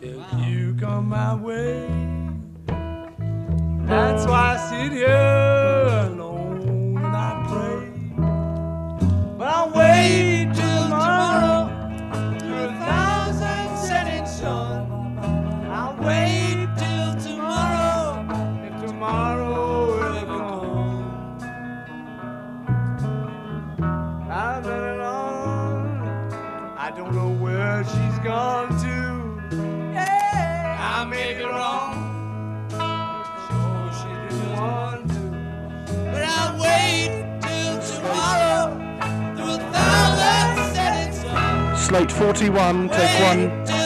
till you come my way. That's why I sit here alone and I pray. But I'll wait till tomorrow through a thousand setting sun. I'll wait till tomorrow if tomorrow ever come. I've been alone. I don't know where she's gone to. May be wrong. Sure, she didn't want to. But I'll wait till tomorrow through a thousand. Slate 41, take one.